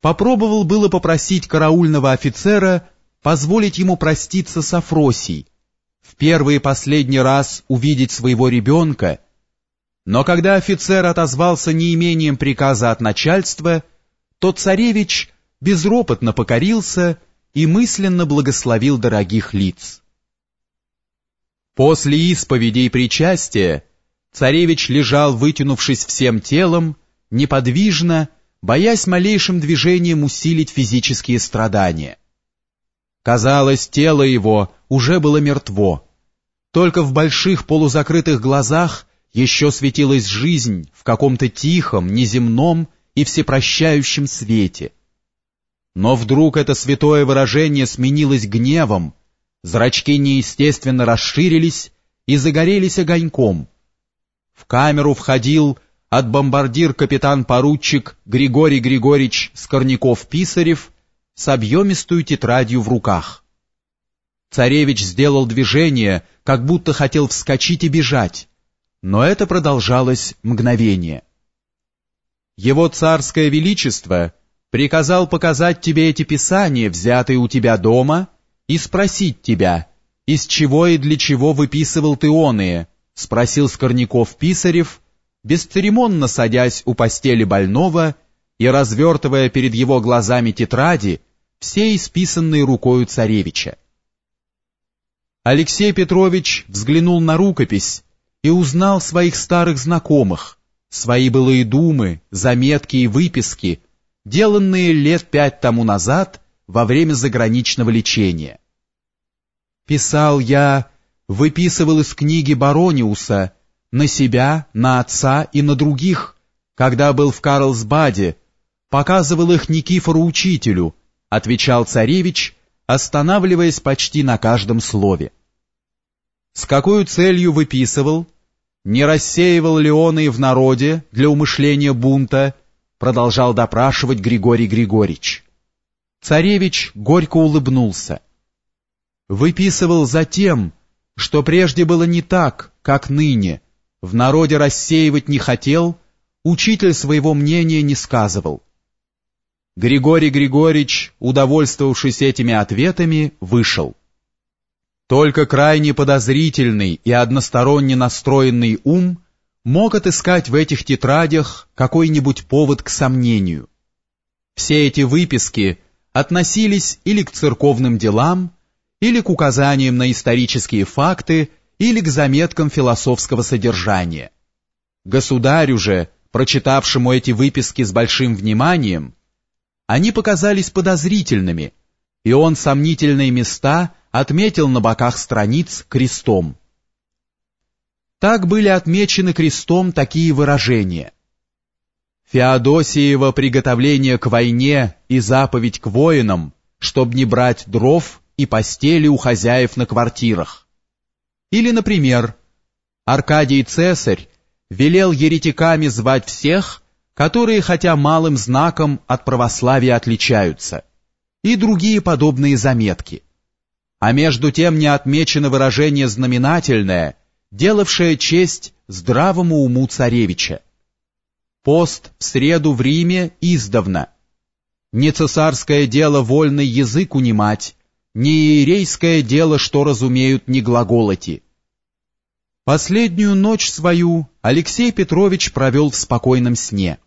попробовал было попросить караульного офицера позволить ему проститься с Афросией, в первый и последний раз увидеть своего ребенка, но когда офицер отозвался неимением приказа от начальства, то царевич безропотно покорился и мысленно благословил дорогих лиц. После исповеди и причастия царевич лежал, вытянувшись всем телом, неподвижно, боясь малейшим движением усилить физические страдания. Казалось, тело его уже было мертво. Только в больших полузакрытых глазах еще светилась жизнь в каком-то тихом, неземном и всепрощающем свете. Но вдруг это святое выражение сменилось гневом, зрачки неестественно расширились и загорелись огоньком. В камеру входил от бомбардир капитан-поручик Григорий Григорьевич Скорняков-Писарев с объемистую тетрадью в руках. Царевич сделал движение, как будто хотел вскочить и бежать, но это продолжалось мгновение. Его царское величество приказал показать тебе эти писания, взятые у тебя дома, и спросить тебя, из чего и для чего выписывал ты оные, спросил Скорняков-Писарев, бесцеремонно садясь у постели больного и развертывая перед его глазами тетради, все исписанные рукою царевича. Алексей Петрович взглянул на рукопись и узнал своих старых знакомых, свои былые думы, заметки и выписки, деланные лет пять тому назад во время заграничного лечения. Писал я, выписывал из книги Барониуса на себя, на отца и на других, когда был в Карлсбаде, показывал их Никифору учителю, отвечал царевич, останавливаясь почти на каждом слове. С какой целью выписывал? Не рассеивал ли он и в народе для умышления бунта? Продолжал допрашивать Григорий Григорьевич. Царевич горько улыбнулся. Выписывал за тем, что прежде было не так, как ныне, в народе рассеивать не хотел, учитель своего мнения не сказывал. Григорий Григорьевич, удовольствовавшись этими ответами, вышел. Только крайне подозрительный и односторонне настроенный ум мог отыскать в этих тетрадях какой-нибудь повод к сомнению. Все эти выписки относились или к церковным делам, или к указаниям на исторические факты, или к заметкам философского содержания. Государю же, прочитавшему эти выписки с большим вниманием, они показались подозрительными, и он сомнительные места отметил на боках страниц крестом. Так были отмечены крестом такие выражения. Феодосиево приготовление к войне и заповедь к воинам, чтоб не брать дров и постели у хозяев на квартирах. Или, например, Аркадий Цесарь велел еретиками звать всех, которые хотя малым знаком от православия отличаются, и другие подобные заметки. А между тем не отмечено выражение знаменательное, делавшее честь здравому уму царевича. Пост в среду в Риме издавна. Не цесарское дело вольный язык унимать, не иерейское дело, что разумеют не глаголоти. Последнюю ночь свою Алексей Петрович провел в спокойном сне.